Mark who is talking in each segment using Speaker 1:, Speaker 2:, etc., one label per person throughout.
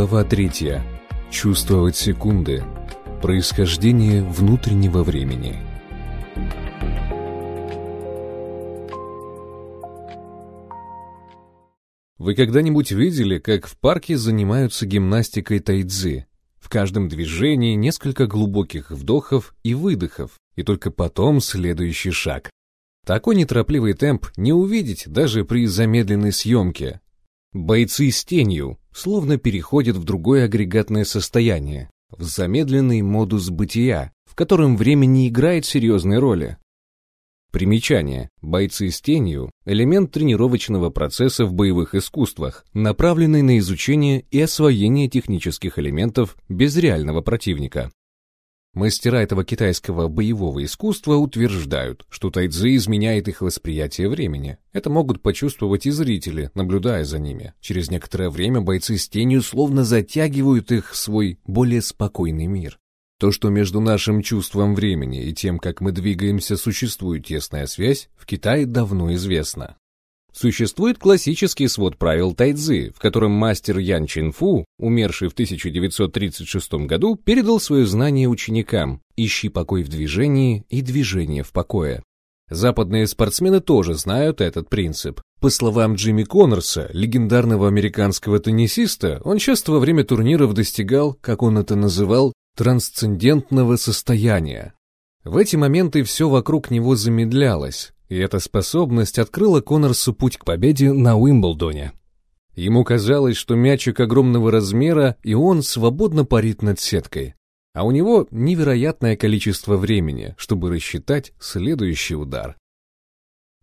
Speaker 1: Глава третья. Чувствовать секунды. Происхождение внутреннего времени. Вы когда-нибудь видели, как в парке занимаются гимнастикой тайцзи? В каждом движении несколько глубоких вдохов и выдохов, и только потом следующий шаг. Такой неторопливый темп не увидеть даже при замедленной съемке. Бойцы с тенью словно переходят в другое агрегатное состояние, в замедленный модус бытия, в котором время не играет серьезной роли. Примечание. Бойцы с тенью – элемент тренировочного процесса в боевых искусствах, направленный на изучение и освоение технических элементов без реального противника. Мастера этого китайского боевого искусства утверждают, что тайцзи изменяет их восприятие времени. Это могут почувствовать и зрители, наблюдая за ними. Через некоторое время бойцы с тенью словно затягивают их в свой более спокойный мир. То, что между нашим чувством времени и тем, как мы двигаемся, существует тесная связь, в Китае давно известно. Существует классический свод правил тайцзы, в котором мастер Ян Чинфу, умерший в 1936 году, передал свое знание ученикам «Ищи покой в движении и движение в покое». Западные спортсмены тоже знают этот принцип. По словам Джимми Коннорса, легендарного американского теннисиста, он часто во время турниров достигал, как он это называл, трансцендентного состояния. В эти моменты все вокруг него замедлялось, и эта способность открыла Коннорсу путь к победе на Уимблдоне. Ему казалось, что мячик огромного размера, и он свободно парит над сеткой. А у него невероятное количество времени, чтобы рассчитать следующий удар.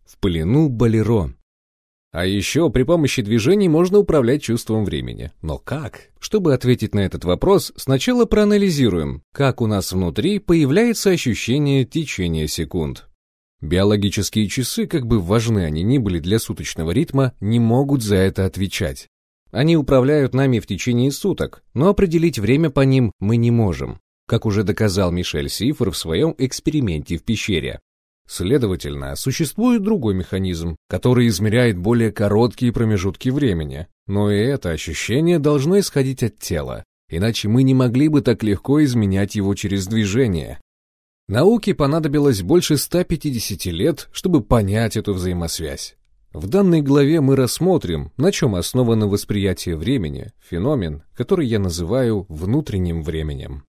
Speaker 1: В плену Болеро. А еще при помощи движений можно управлять чувством времени. Но как? Чтобы ответить на этот вопрос, сначала проанализируем, как у нас внутри появляется ощущение течения секунд. Биологические часы, как бы важны они ни были для суточного ритма, не могут за это отвечать. Они управляют нами в течение суток, но определить время по ним мы не можем, как уже доказал Мишель Сифр в своем эксперименте в пещере. Следовательно, существует другой механизм, который измеряет более короткие промежутки времени, но и это ощущение должно исходить от тела, иначе мы не могли бы так легко изменять его через движение. Науке понадобилось больше 150 лет, чтобы понять эту взаимосвязь. В данной главе мы рассмотрим, на чем основано восприятие времени, феномен, который я называю внутренним временем.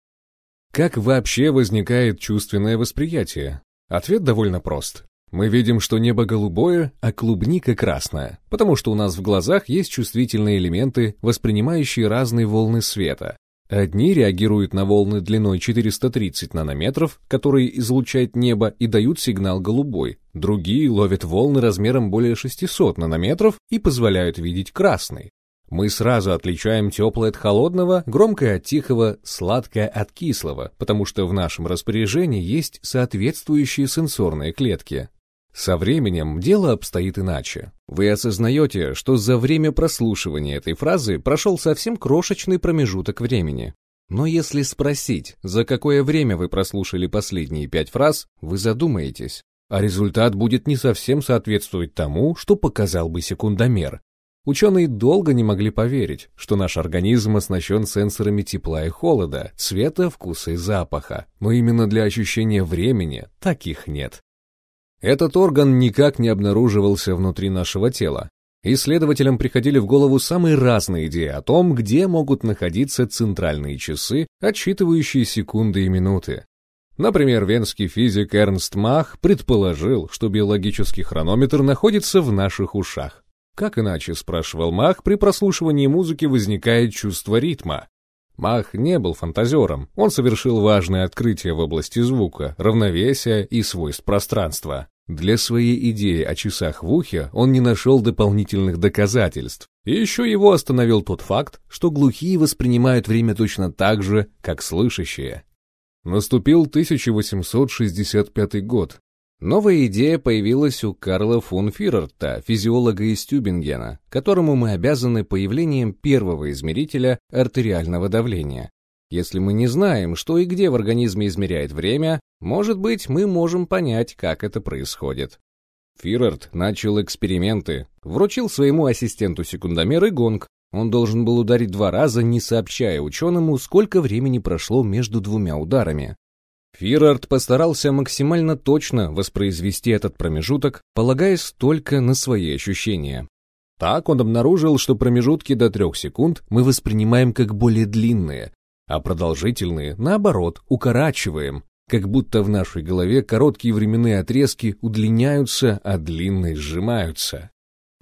Speaker 1: Как вообще возникает чувственное восприятие? Ответ довольно прост. Мы видим, что небо голубое, а клубника красная, потому что у нас в глазах есть чувствительные элементы, воспринимающие разные волны света, Одни реагируют на волны длиной 430 нанометров, которые излучает небо и дают сигнал голубой. Другие ловят волны размером более 600 нанометров и позволяют видеть красный. Мы сразу отличаем теплое от холодного, громкое от тихого, сладкое от кислого, потому что в нашем распоряжении есть соответствующие сенсорные клетки. Со временем дело обстоит иначе. Вы осознаете, что за время прослушивания этой фразы прошел совсем крошечный промежуток времени. Но если спросить, за какое время вы прослушали последние пять фраз, вы задумаетесь, а результат будет не совсем соответствовать тому, что показал бы секундомер. Ученые долго не могли поверить, что наш организм оснащен сенсорами тепла и холода, цвета, вкуса и запаха, но именно для ощущения времени таких нет. Этот орган никак не обнаруживался внутри нашего тела. Исследователям приходили в голову самые разные идеи о том, где могут находиться центральные часы, отсчитывающие секунды и минуты. Например, венский физик Эрнст Мах предположил, что биологический хронометр находится в наших ушах. Как иначе, спрашивал Мах, при прослушивании музыки возникает чувство ритма. Мах не был фантазером, он совершил важное открытие в области звука, равновесия и свойств пространства. Для своей идеи о часах в ухе он не нашел дополнительных доказательств. И еще его остановил тот факт, что глухие воспринимают время точно так же, как слышащие. Наступил 1865 год. Новая идея появилась у Карла фон Фирерта, физиолога из Тюбингена, которому мы обязаны появлением первого измерителя артериального давления. Если мы не знаем, что и где в организме измеряет время, может быть, мы можем понять, как это происходит. Фирард начал эксперименты, вручил своему ассистенту секундомер и гонг. Он должен был ударить два раза, не сообщая ученому, сколько времени прошло между двумя ударами. Фирард постарался максимально точно воспроизвести этот промежуток, полагаясь только на свои ощущения. Так он обнаружил, что промежутки до трех секунд мы воспринимаем как более длинные, а продолжительные, наоборот, укорачиваем, как будто в нашей голове короткие временные отрезки удлиняются, а длинные сжимаются.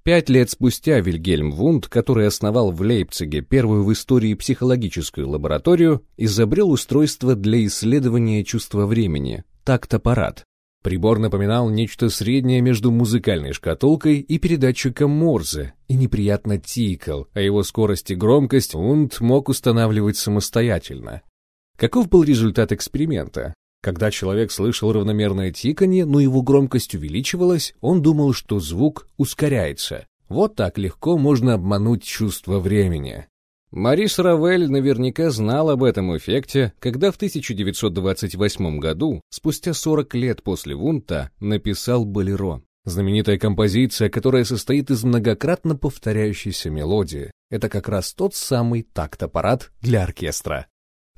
Speaker 1: Пять лет спустя Вильгельм Вунд, который основал в Лейпциге первую в истории психологическую лабораторию, изобрел устройство для исследования чувства времени – такт-аппарат. Прибор напоминал нечто среднее между музыкальной шкатулкой и передатчиком Морзе и неприятно тикал, а его скорость и громкость Вунд мог устанавливать самостоятельно. Каков был результат эксперимента? Когда человек слышал равномерное тиканье, но его громкость увеличивалась, он думал, что звук ускоряется. Вот так легко можно обмануть чувство времени. Марис Равель наверняка знал об этом эффекте, когда в 1928 году, спустя 40 лет после Вунта, написал «Болеро». Знаменитая композиция, которая состоит из многократно повторяющейся мелодии. Это как раз тот самый такт-аппарат для оркестра.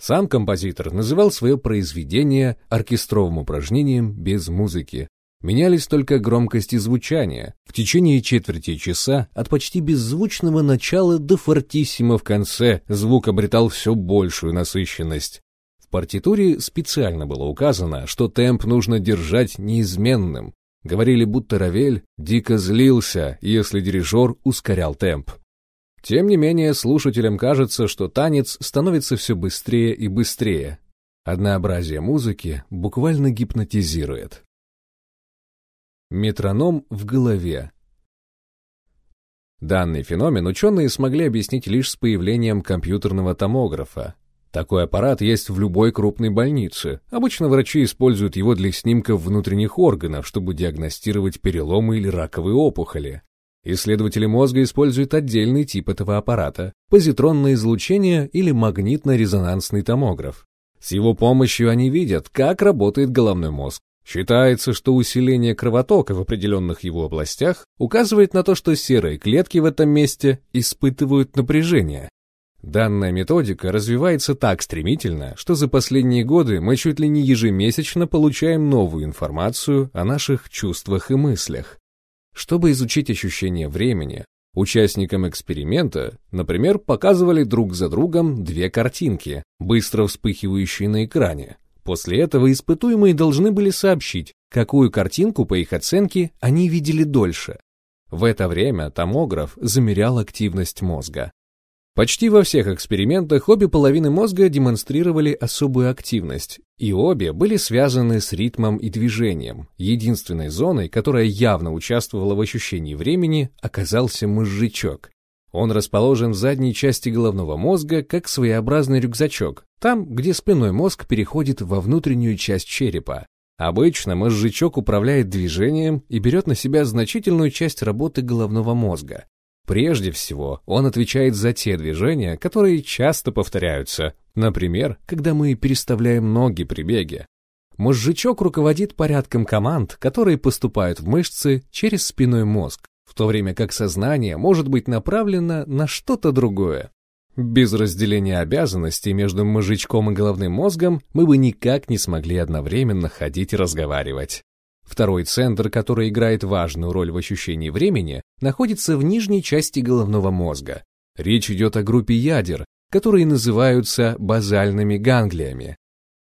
Speaker 1: Сам композитор называл свое произведение оркестровым упражнением без музыки. Менялись только громкость и звучание. В течение четверти часа от почти беззвучного начала до фортиссимо в конце звук обретал все большую насыщенность. В партитуре специально было указано, что темп нужно держать неизменным. Говорили, будто Равель дико злился, если дирижер ускорял темп. Тем не менее, слушателям кажется, что танец становится все быстрее и быстрее. Однообразие музыки буквально гипнотизирует. Метроном в голове. Данный феномен ученые смогли объяснить лишь с появлением компьютерного томографа. Такой аппарат есть в любой крупной больнице. Обычно врачи используют его для снимков внутренних органов, чтобы диагностировать переломы или раковые опухоли. Исследователи мозга используют отдельный тип этого аппарата – позитронное излучение или магнитно-резонансный томограф. С его помощью они видят, как работает головной мозг. Считается, что усиление кровотока в определенных его областях указывает на то, что серые клетки в этом месте испытывают напряжение. Данная методика развивается так стремительно, что за последние годы мы чуть ли не ежемесячно получаем новую информацию о наших чувствах и мыслях. Чтобы изучить ощущение времени, участникам эксперимента, например, показывали друг за другом две картинки, быстро вспыхивающие на экране. После этого испытуемые должны были сообщить, какую картинку, по их оценке, они видели дольше. В это время томограф замерял активность мозга. Почти во всех экспериментах обе половины мозга демонстрировали особую активность, и обе были связаны с ритмом и движением. Единственной зоной, которая явно участвовала в ощущении времени, оказался мозжечок. Он расположен в задней части головного мозга, как своеобразный рюкзачок, там, где спинной мозг переходит во внутреннюю часть черепа. Обычно мозжечок управляет движением и берет на себя значительную часть работы головного мозга. Прежде всего, он отвечает за те движения, которые часто повторяются, например, когда мы переставляем ноги при беге. Мозжечок руководит порядком команд, которые поступают в мышцы через спиной мозг, в то время как сознание может быть направлено на что-то другое. Без разделения обязанностей между мозжечком и головным мозгом мы бы никак не смогли одновременно ходить и разговаривать. Второй центр, который играет важную роль в ощущении времени, находится в нижней части головного мозга. Речь идет о группе ядер, которые называются базальными ганглиями.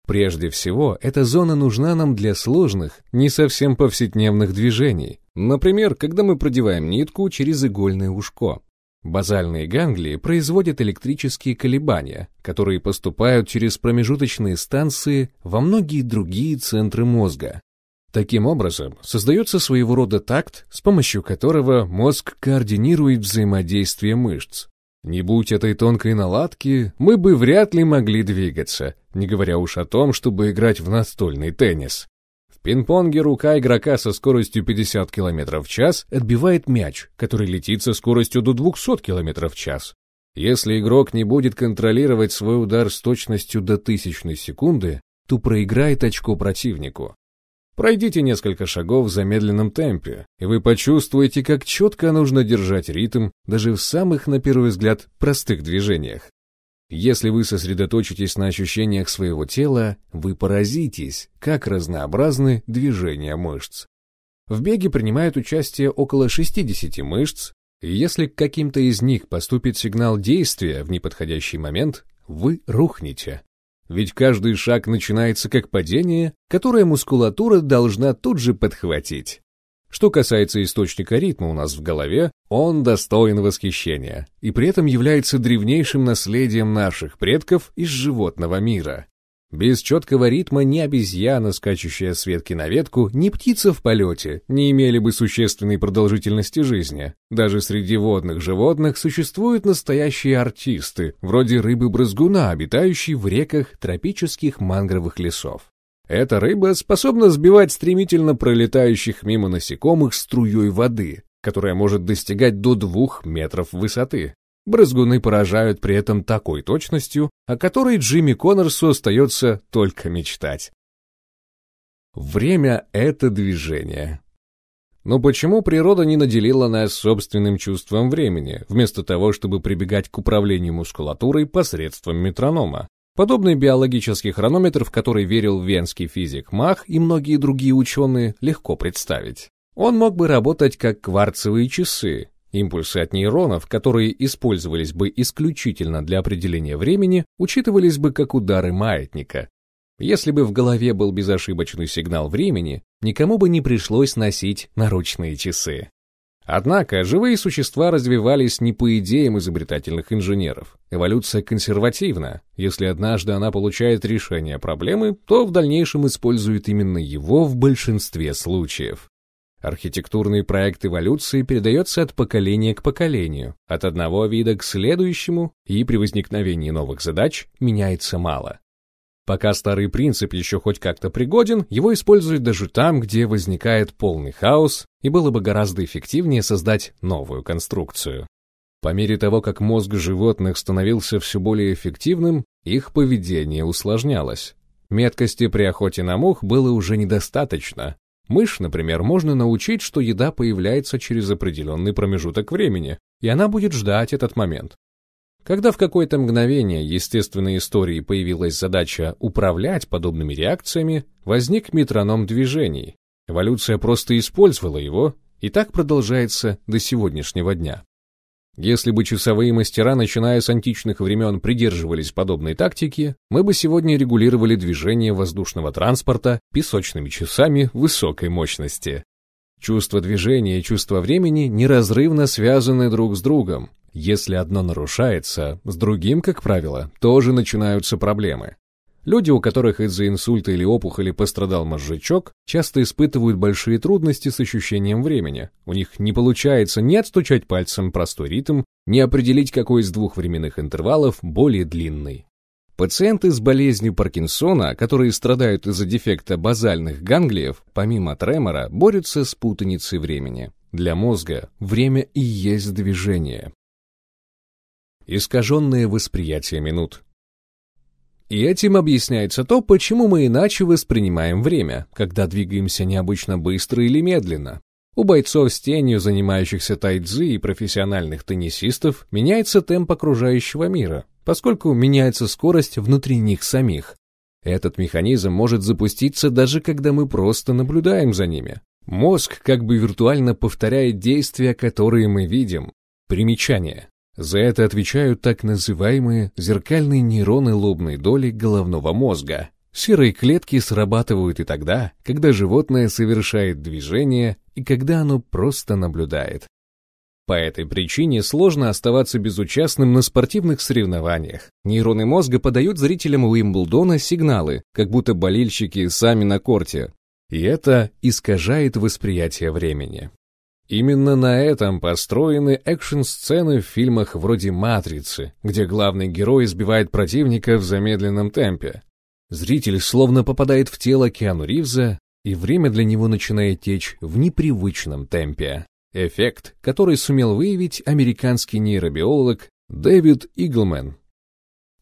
Speaker 1: Прежде всего, эта зона нужна нам для сложных, не совсем повседневных движений. Например, когда мы продеваем нитку через игольное ушко. Базальные ганглии производят электрические колебания, которые поступают через промежуточные станции во многие другие центры мозга. Таким образом, создается своего рода такт, с помощью которого мозг координирует взаимодействие мышц. Не будь этой тонкой наладки, мы бы вряд ли могли двигаться, не говоря уж о том, чтобы играть в настольный теннис. В пинг-понге рука игрока со скоростью 50 км в час отбивает мяч, который летит со скоростью до 200 км в час. Если игрок не будет контролировать свой удар с точностью до тысячной секунды, то проиграет очко противнику. Пройдите несколько шагов в замедленном темпе, и вы почувствуете, как четко нужно держать ритм даже в самых, на первый взгляд, простых движениях. Если вы сосредоточитесь на ощущениях своего тела, вы поразитесь, как разнообразны движения мышц. В беге принимают участие около 60 мышц, и если к каким-то из них поступит сигнал действия в неподходящий момент, вы рухнете. Ведь каждый шаг начинается как падение, которое мускулатура должна тут же подхватить. Что касается источника ритма у нас в голове, он достоин восхищения и при этом является древнейшим наследием наших предков из животного мира. Без четкого ритма ни обезьяна, скачущая с ветки на ветку, ни птица в полете не имели бы существенной продолжительности жизни. Даже среди водных животных существуют настоящие артисты, вроде рыбы-брызгуна, обитающей в реках тропических мангровых лесов. Эта рыба способна сбивать стремительно пролетающих мимо насекомых струей воды, которая может достигать до двух метров высоты. Брызгуны поражают при этом такой точностью, о которой Джимми Коннорсу остается только мечтать. Время — это движение. Но почему природа не наделила нас собственным чувством времени, вместо того, чтобы прибегать к управлению мускулатурой посредством метронома? Подобный биологический хронометр, в который верил венский физик Мах и многие другие ученые, легко представить. Он мог бы работать как кварцевые часы, Импульсы от нейронов, которые использовались бы исключительно для определения времени, учитывались бы как удары маятника. Если бы в голове был безошибочный сигнал времени, никому бы не пришлось носить наручные часы. Однако живые существа развивались не по идеям изобретательных инженеров. Эволюция консервативна. Если однажды она получает решение проблемы, то в дальнейшем использует именно его в большинстве случаев. Архитектурный проект эволюции передается от поколения к поколению, от одного вида к следующему, и при возникновении новых задач меняется мало. Пока старый принцип еще хоть как-то пригоден, его используют даже там, где возникает полный хаос, и было бы гораздо эффективнее создать новую конструкцию. По мере того, как мозг животных становился все более эффективным, их поведение усложнялось. Меткости при охоте на мух было уже недостаточно, Мышь, например, можно научить, что еда появляется через определенный промежуток времени, и она будет ждать этот момент. Когда в какое-то мгновение естественной истории появилась задача управлять подобными реакциями, возник метроном движений. Эволюция просто использовала его, и так продолжается до сегодняшнего дня. Если бы часовые мастера, начиная с античных времен, придерживались подобной тактики, мы бы сегодня регулировали движение воздушного транспорта песочными часами высокой мощности. Чувство движения и чувство времени неразрывно связаны друг с другом. Если одно нарушается, с другим, как правило, тоже начинаются проблемы. Люди, у которых из-за инсульта или опухоли пострадал мозжечок, часто испытывают большие трудности с ощущением времени. У них не получается ни отстучать пальцем простой ритм, ни определить, какой из двух временных интервалов более длинный. Пациенты с болезнью Паркинсона, которые страдают из-за дефекта базальных ганглиев, помимо тремора, борются с путаницей времени. Для мозга время и есть движение. Искаженное восприятие минут. И этим объясняется то, почему мы иначе воспринимаем время, когда двигаемся необычно быстро или медленно. У бойцов с тенью, занимающихся тайцзи и профессиональных теннисистов, меняется темп окружающего мира, поскольку меняется скорость внутри них самих. Этот механизм может запуститься даже когда мы просто наблюдаем за ними. Мозг как бы виртуально повторяет действия, которые мы видим. Примечание. За это отвечают так называемые зеркальные нейроны лобной доли головного мозга. Серые клетки срабатывают и тогда, когда животное совершает движение и когда оно просто наблюдает. По этой причине сложно оставаться безучастным на спортивных соревнованиях. Нейроны мозга подают зрителям Уимблдона сигналы, как будто болельщики сами на корте. И это искажает восприятие времени. Именно на этом построены экшн-сцены в фильмах вроде «Матрицы», где главный герой избивает противника в замедленном темпе. Зритель словно попадает в тело Киану Ривза, и время для него начинает течь в непривычном темпе. Эффект, который сумел выявить американский нейробиолог Дэвид Иглмен.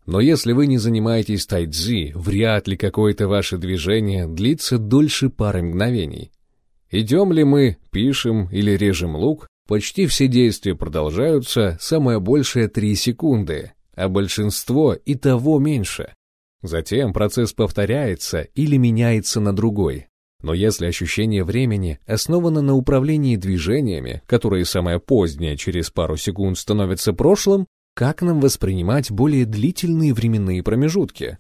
Speaker 1: Но если вы не занимаетесь тайцзи, вряд ли какое-то ваше движение длится дольше пары мгновений. Идем ли мы, пишем или режем лук, почти все действия продолжаются самое большее 3 секунды, а большинство и того меньше. Затем процесс повторяется или меняется на другой. Но если ощущение времени основано на управлении движениями, которые самое позднее через пару секунд становятся прошлым, как нам воспринимать более длительные временные промежутки?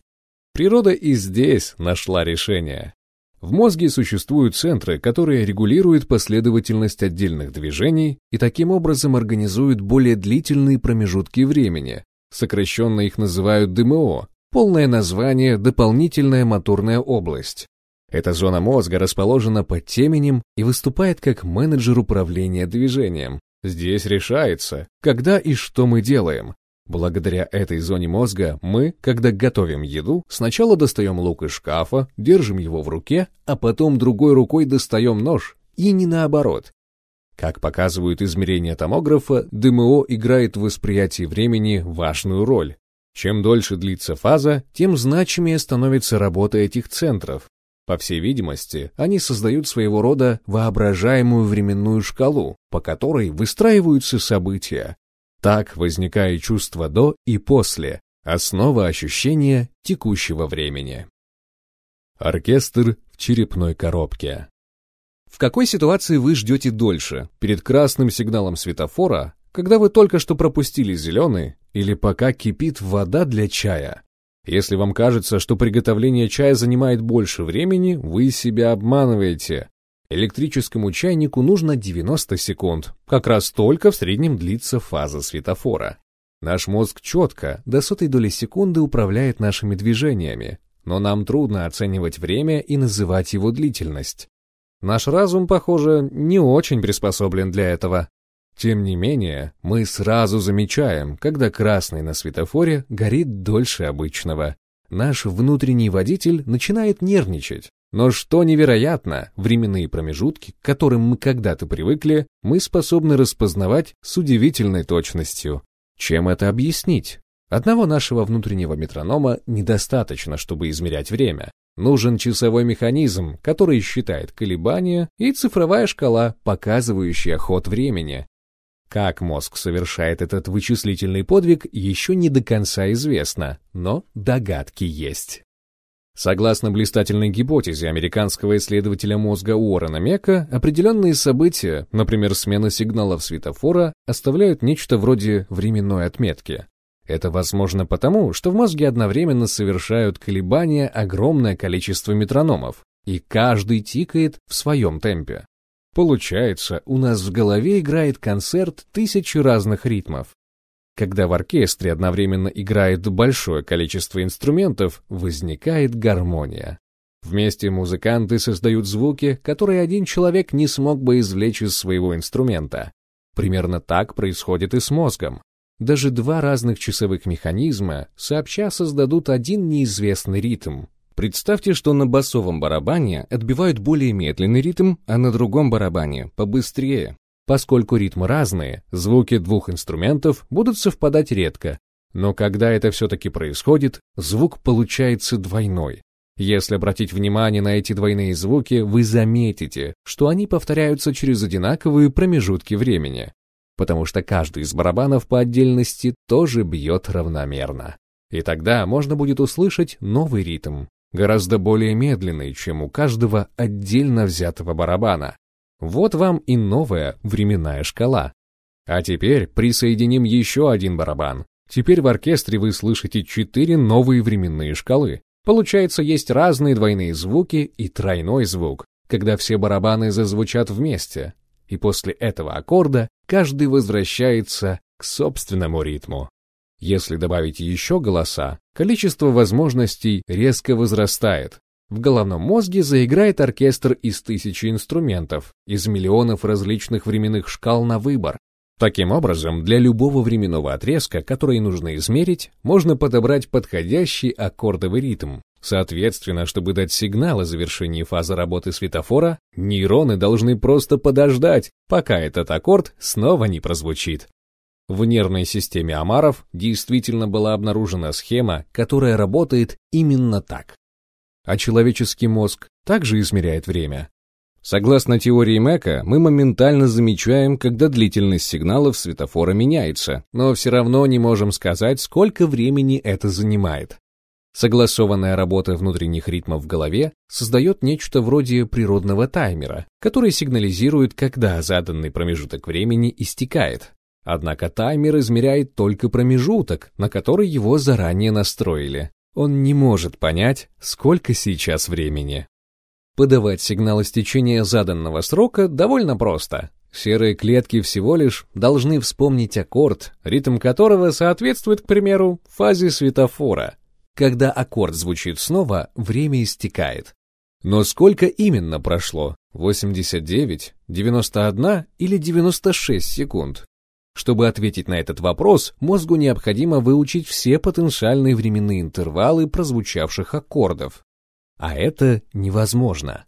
Speaker 1: Природа и здесь нашла решение. В мозге существуют центры, которые регулируют последовательность отдельных движений и таким образом организуют более длительные промежутки времени. Сокращенно их называют ДМО, полное название «дополнительная моторная область». Эта зона мозга расположена под теменем и выступает как менеджер управления движением. Здесь решается, когда и что мы делаем. Благодаря этой зоне мозга мы, когда готовим еду, сначала достаем лук из шкафа, держим его в руке, а потом другой рукой достаем нож, и не наоборот. Как показывают измерения томографа, ДМО играет в восприятии времени важную роль. Чем дольше длится фаза, тем значимее становится работа этих центров, по всей видимости, они создают своего рода воображаемую временную шкалу, по которой выстраиваются события. Так возникает чувство до и после, основа ощущения текущего времени. Оркестр в черепной коробке. В какой ситуации вы ждете дольше? Перед красным сигналом светофора, когда вы только что пропустили зеленый, или пока кипит вода для чая? Если вам кажется, что приготовление чая занимает больше времени, вы себя обманываете. Электрическому чайнику нужно 90 секунд. Как раз столько в среднем длится фаза светофора. Наш мозг четко, до сотой доли секунды управляет нашими движениями, но нам трудно оценивать время и называть его длительность. Наш разум, похоже, не очень приспособлен для этого. Тем не менее, мы сразу замечаем, когда красный на светофоре горит дольше обычного. Наш внутренний водитель начинает нервничать. Но что невероятно, временные промежутки, к которым мы когда-то привыкли, мы способны распознавать с удивительной точностью. Чем это объяснить? Одного нашего внутреннего метронома недостаточно, чтобы измерять время. Нужен часовой механизм, который считает колебания, и цифровая шкала, показывающая ход времени. Как мозг совершает этот вычислительный подвиг, еще не до конца известно, но догадки есть. Согласно блистательной гипотезе американского исследователя мозга Уоррена Мека, определенные события, например, смена сигналов светофора, оставляют нечто вроде временной отметки. Это возможно потому, что в мозге одновременно совершают колебания огромное количество метрономов, и каждый тикает в своем темпе. Получается, у нас в голове играет концерт тысячи разных ритмов. Когда в оркестре одновременно играет большое количество инструментов, возникает гармония. Вместе музыканты создают звуки, которые один человек не смог бы извлечь из своего инструмента. Примерно так происходит и с мозгом. Даже два разных часовых механизма сообща создадут один неизвестный ритм, Представьте, что на басовом барабане отбивают более медленный ритм, а на другом барабане побыстрее. Поскольку ритмы разные, звуки двух инструментов будут совпадать редко, но когда это все-таки происходит, звук получается двойной. Если обратить внимание на эти двойные звуки, вы заметите, что они повторяются через одинаковые промежутки времени, потому что каждый из барабанов по отдельности тоже бьет равномерно. И тогда можно будет услышать новый ритм, гораздо более медленный, чем у каждого отдельно взятого барабана. Вот вам и новая временная шкала. А теперь присоединим еще один барабан. Теперь в оркестре вы слышите четыре новые временные шкалы. Получается, есть разные двойные звуки и тройной звук, когда все барабаны зазвучат вместе. И после этого аккорда каждый возвращается к собственному ритму. Если добавить еще голоса, количество возможностей резко возрастает. В головном мозге заиграет оркестр из тысячи инструментов, из миллионов различных временных шкал на выбор. Таким образом, для любого временного отрезка, который нужно измерить, можно подобрать подходящий аккордовый ритм. Соответственно, чтобы дать сигнал о завершении фазы работы светофора, нейроны должны просто подождать, пока этот аккорд снова не прозвучит. В нервной системе омаров действительно была обнаружена схема, которая работает именно так. А человеческий мозг также измеряет время. Согласно теории Мэка, мы моментально замечаем, когда длительность сигналов светофора меняется, но все равно не можем сказать, сколько времени это занимает. Согласованная работа внутренних ритмов в голове создает нечто вроде природного таймера, который сигнализирует, когда заданный промежуток времени истекает. Однако таймер измеряет только промежуток, на который его заранее настроили. Он не может понять, сколько сейчас времени. Подавать сигнал истечения заданного срока довольно просто. Серые клетки всего лишь должны вспомнить аккорд, ритм которого соответствует, к примеру, фазе светофора. Когда аккорд звучит снова, время истекает. Но сколько именно прошло? 89, 91 или 96 секунд? Чтобы ответить на этот вопрос, мозгу необходимо выучить все потенциальные временные интервалы прозвучавших аккордов а это невозможно.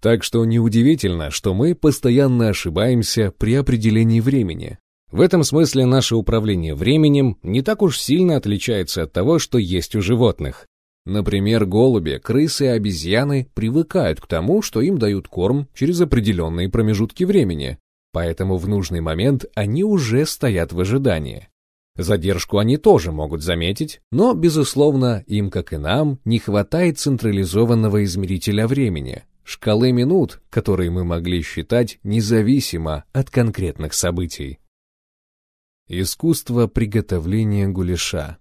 Speaker 1: Так что неудивительно, что мы постоянно ошибаемся при определении времени. В этом смысле наше управление временем не так уж сильно отличается от того, что есть у животных. Например, голуби, крысы и обезьяны привыкают к тому, что им дают корм через определенные промежутки времени, поэтому в нужный момент они уже стоят в ожидании. Задержку они тоже могут заметить, но, безусловно, им, как и нам, не хватает централизованного измерителя времени, шкалы минут, которые мы могли считать независимо от конкретных событий. Искусство приготовления гуляша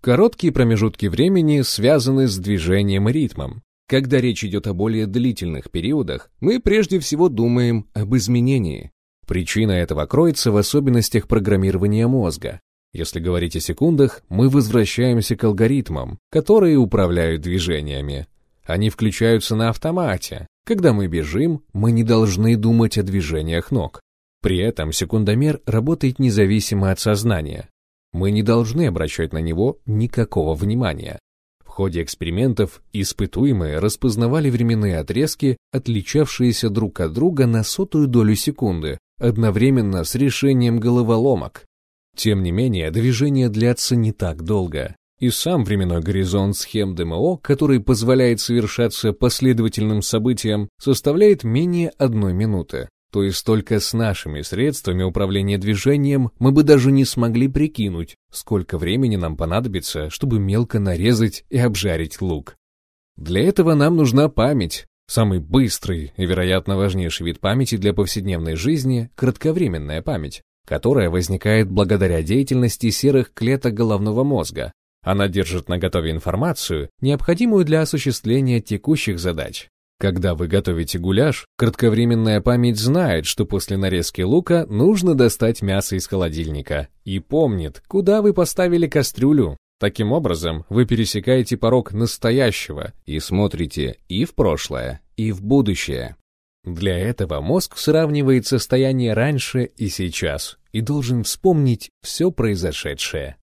Speaker 1: Короткие промежутки времени связаны с движением и ритмом. Когда речь идет о более длительных периодах, мы прежде всего думаем об изменении. Причина этого кроется в особенностях программирования мозга. Если говорить о секундах, мы возвращаемся к алгоритмам, которые управляют движениями. Они включаются на автомате. Когда мы бежим, мы не должны думать о движениях ног. При этом секундомер работает независимо от сознания. Мы не должны обращать на него никакого внимания. Ходе экспериментов испытуемые распознавали временные отрезки, отличавшиеся друг от друга на сотую долю секунды, одновременно с решением головоломок. Тем не менее, движение длятся не так долго, и сам временной горизонт схем ДМО, который позволяет совершаться последовательным событиям, составляет менее одной минуты. То есть только с нашими средствами управления движением мы бы даже не смогли прикинуть, сколько времени нам понадобится, чтобы мелко нарезать и обжарить лук. Для этого нам нужна память, Самый быстрый и, вероятно, важнейший вид памяти для повседневной жизни – кратковременная память, которая возникает благодаря деятельности серых клеток головного мозга. Она держит на готове информацию, необходимую для осуществления текущих задач. Когда вы готовите гуляш, кратковременная память знает, что после нарезки лука нужно достать мясо из холодильника и помнит, куда вы поставили кастрюлю, Таким образом, вы пересекаете порог настоящего и смотрите и в прошлое, и в будущее. Для этого мозг сравнивает состояние раньше и сейчас и должен вспомнить все произошедшее.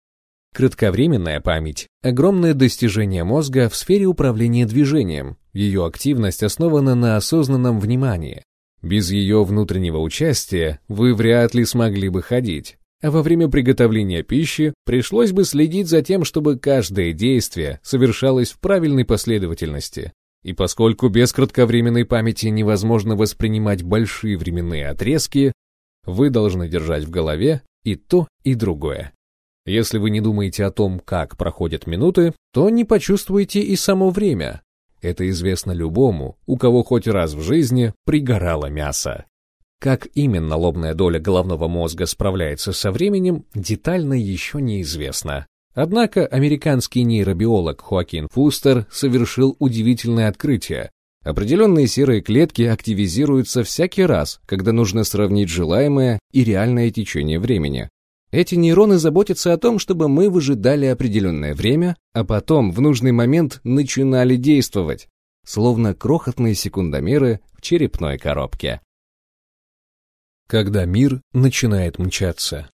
Speaker 1: Кратковременная память – огромное достижение мозга в сфере управления движением. Ее активность основана на осознанном внимании. Без ее внутреннего участия вы вряд ли смогли бы ходить а во время приготовления пищи пришлось бы следить за тем, чтобы каждое действие совершалось в правильной последовательности. И поскольку без кратковременной памяти невозможно воспринимать большие временные отрезки, вы должны держать в голове и то, и другое. Если вы не думаете о том, как проходят минуты, то не почувствуете и само время. Это известно любому, у кого хоть раз в жизни пригорало мясо. Как именно лобная доля головного мозга справляется со временем, детально еще неизвестно. Однако американский нейробиолог Хоакин Фустер совершил удивительное открытие. Определенные серые клетки активизируются всякий раз, когда нужно сравнить желаемое и реальное течение времени. Эти нейроны заботятся о том, чтобы мы выжидали определенное время, а потом в нужный момент начинали действовать, словно крохотные секундомеры в черепной коробке когда мир начинает мчаться.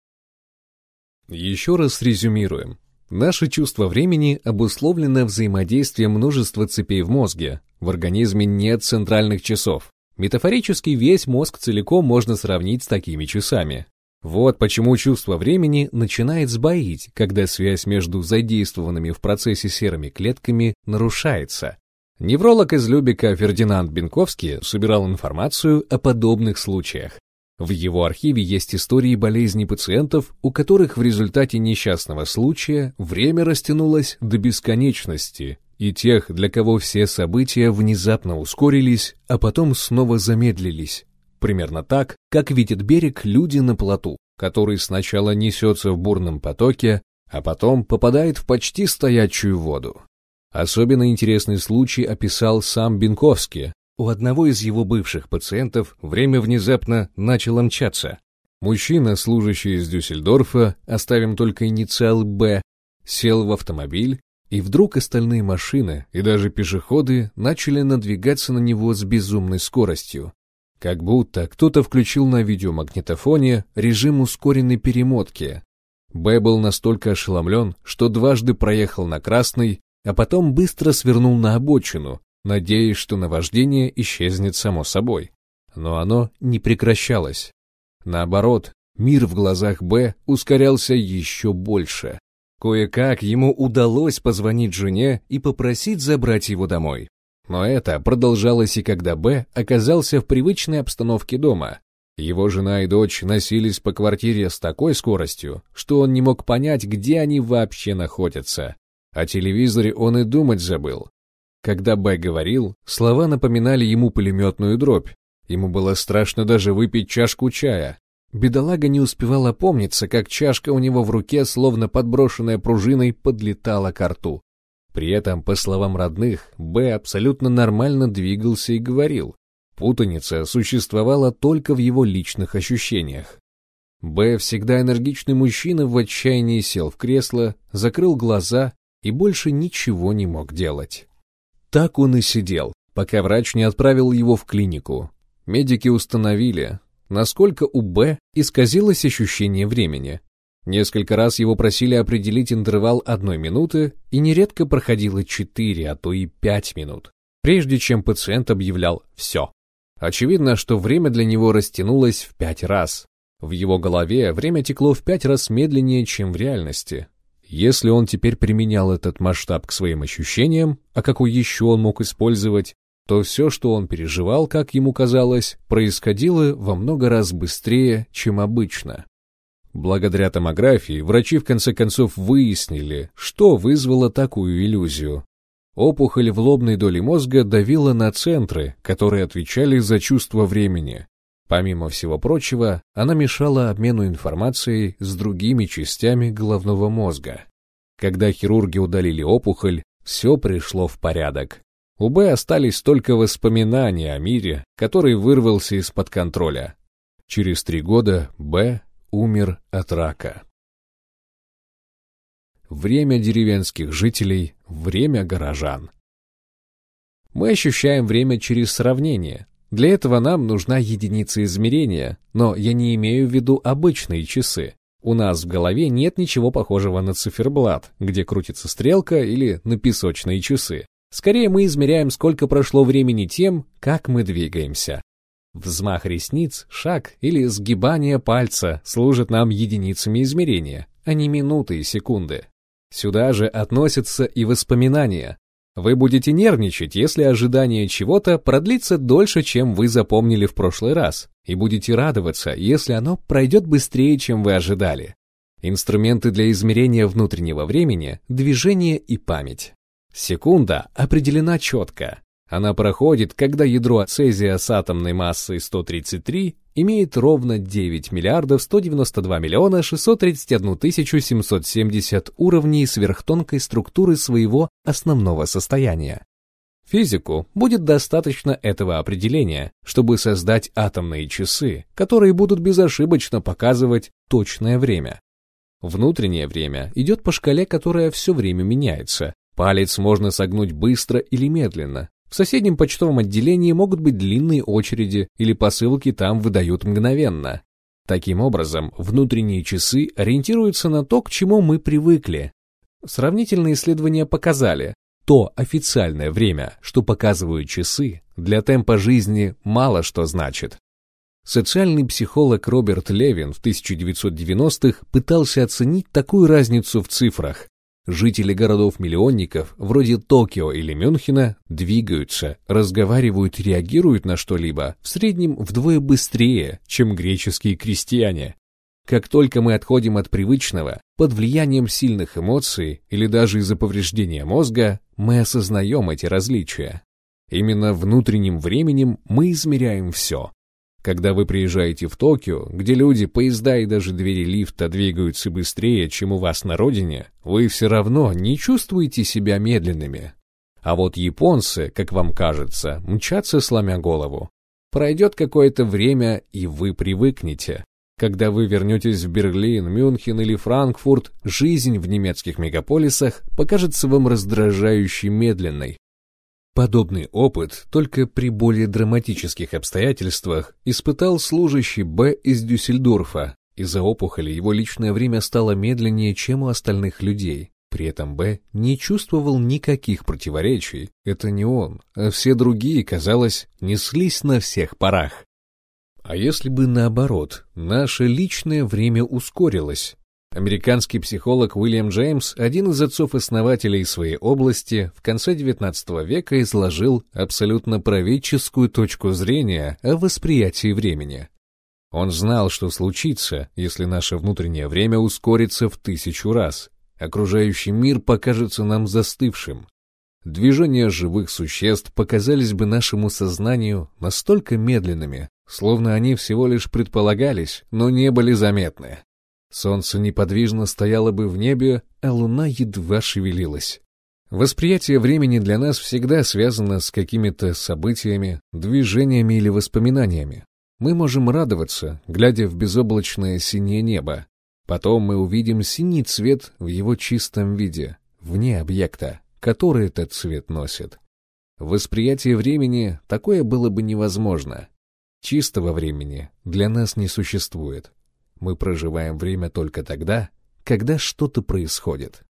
Speaker 1: Еще раз резюмируем. Наше чувство времени обусловлено взаимодействием множества цепей в мозге. В организме нет центральных часов. Метафорически весь мозг целиком можно сравнить с такими часами. Вот почему чувство времени начинает сбоить, когда связь между задействованными в процессе серыми клетками нарушается. Невролог из Любика Фердинанд Бенковский собирал информацию о подобных случаях. В его архиве есть истории болезней пациентов, у которых в результате несчастного случая время растянулось до бесконечности, и тех, для кого все события внезапно ускорились, а потом снова замедлились. Примерно так, как видит берег люди на плоту, который сначала несется в бурном потоке, а потом попадает в почти стоячую воду. Особенно интересный случай описал сам Бенковский. У одного из его бывших пациентов время внезапно начало мчаться. Мужчина, служащий из Дюссельдорфа, оставим только инициал «Б», сел в автомобиль, и вдруг остальные машины и даже пешеходы начали надвигаться на него с безумной скоростью. Как будто кто-то включил на видеомагнитофоне режим ускоренной перемотки. Б был настолько ошеломлен, что дважды проехал на красный, а потом быстро свернул на обочину, надеясь, что наваждение исчезнет само собой. Но оно не прекращалось. Наоборот, мир в глазах Б ускорялся еще больше. Кое-как ему удалось позвонить жене и попросить забрать его домой. Но это продолжалось и когда Б оказался в привычной обстановке дома. Его жена и дочь носились по квартире с такой скоростью, что он не мог понять, где они вообще находятся. О телевизоре он и думать забыл. Когда Б говорил, слова напоминали ему пулеметную дробь. Ему было страшно даже выпить чашку чая. Бедолага не успевал опомниться, как чашка у него в руке, словно подброшенная пружиной, подлетала к рту. При этом, по словам родных, Б абсолютно нормально двигался и говорил. Путаница существовала только в его личных ощущениях. Б, всегда энергичный мужчина, в отчаянии сел в кресло, закрыл глаза и больше ничего не мог делать. Так он и сидел, пока врач не отправил его в клинику. Медики установили, насколько у Б исказилось ощущение времени. Несколько раз его просили определить интервал одной минуты, и нередко проходило четыре, а то и пять минут, прежде чем пациент объявлял «все». Очевидно, что время для него растянулось в пять раз. В его голове время текло в пять раз медленнее, чем в реальности. Если он теперь применял этот масштаб к своим ощущениям, а какой еще он мог использовать, то все, что он переживал, как ему казалось, происходило во много раз быстрее, чем обычно. Благодаря томографии врачи в конце концов выяснили, что вызвало такую иллюзию. Опухоль в лобной доле мозга давила на центры, которые отвечали за чувство времени. Помимо всего прочего, она мешала обмену информацией с другими частями головного мозга. Когда хирурги удалили опухоль, все пришло в порядок. У Б остались только воспоминания о мире, который вырвался из-под контроля. Через три года Б умер от рака. Время деревенских жителей, время горожан. Мы ощущаем время через сравнение. Для этого нам нужна единица измерения, но я не имею в виду обычные часы. У нас в голове нет ничего похожего на циферблат, где крутится стрелка или на песочные часы. Скорее мы измеряем, сколько прошло времени тем, как мы двигаемся. Взмах ресниц, шаг или сгибание пальца служат нам единицами измерения, а не минуты и секунды. Сюда же относятся и воспоминания. Вы будете нервничать, если ожидание чего-то продлится дольше, чем вы запомнили в прошлый раз, и будете радоваться, если оно пройдет быстрее, чем вы ожидали. Инструменты для измерения внутреннего времени – движение и память. Секунда определена четко, она проходит, когда ядро цезия с атомной массой 133 имеет ровно 9 миллиардов 192 миллиона 631 тысячу 770 уровней сверхтонкой структуры своего основного состояния. Физику будет достаточно этого определения, чтобы создать атомные часы, которые будут безошибочно показывать точное время. Внутреннее время идет по шкале, которая все время меняется. Палец можно согнуть быстро или медленно, в соседнем почтовом отделении могут быть длинные очереди или посылки там выдают мгновенно. Таким образом, внутренние часы ориентируются на то, к чему мы привыкли. Сравнительные исследования показали, то официальное время, что показывают часы, для темпа жизни мало что значит. Социальный психолог Роберт Левин в 1990-х пытался оценить такую разницу в цифрах. Жители городов-миллионников, вроде Токио или Мюнхена, двигаются, разговаривают и реагируют на что-либо в среднем вдвое быстрее, чем греческие крестьяне. Как только мы отходим от привычного, под влиянием сильных эмоций или даже из-за повреждения мозга, мы осознаем эти различия. Именно внутренним временем мы измеряем все. Когда вы приезжаете в Токио, где люди, поезда и даже двери лифта двигаются быстрее, чем у вас на родине, вы все равно не чувствуете себя медленными. А вот японцы, как вам кажется, мчатся сломя голову. Пройдет какое-то время, и вы привыкнете. Когда вы вернетесь в Берлин, Мюнхен или Франкфурт, жизнь в немецких мегаполисах покажется вам раздражающе медленной. Подобный опыт, только при более драматических обстоятельствах, испытал служащий Б из Дюссельдорфа. Из-за опухоли его личное время стало медленнее, чем у остальных людей. При этом Б не чувствовал никаких противоречий. Это не он, а все другие, казалось, неслись на всех парах. А если бы наоборот, наше личное время ускорилось? Американский психолог Уильям Джеймс, один из отцов-основателей своей области, в конце XIX века изложил абсолютно правительскую точку зрения о восприятии времени. Он знал, что случится, если наше внутреннее время ускорится в тысячу раз. Окружающий мир покажется нам застывшим. Движения живых существ показались бы нашему сознанию настолько медленными, словно они всего лишь предполагались, но не были заметны. Солнце неподвижно стояло бы в небе, а луна едва шевелилась. Восприятие времени для нас всегда связано с какими-то событиями, движениями или воспоминаниями. Мы можем радоваться, глядя в безоблачное синее небо. Потом мы увидим синий цвет в его чистом виде, вне объекта, который этот цвет носит. Восприятие времени такое было бы невозможно. Чистого времени для нас не существует. Мы проживаем время только тогда, когда что-то происходит.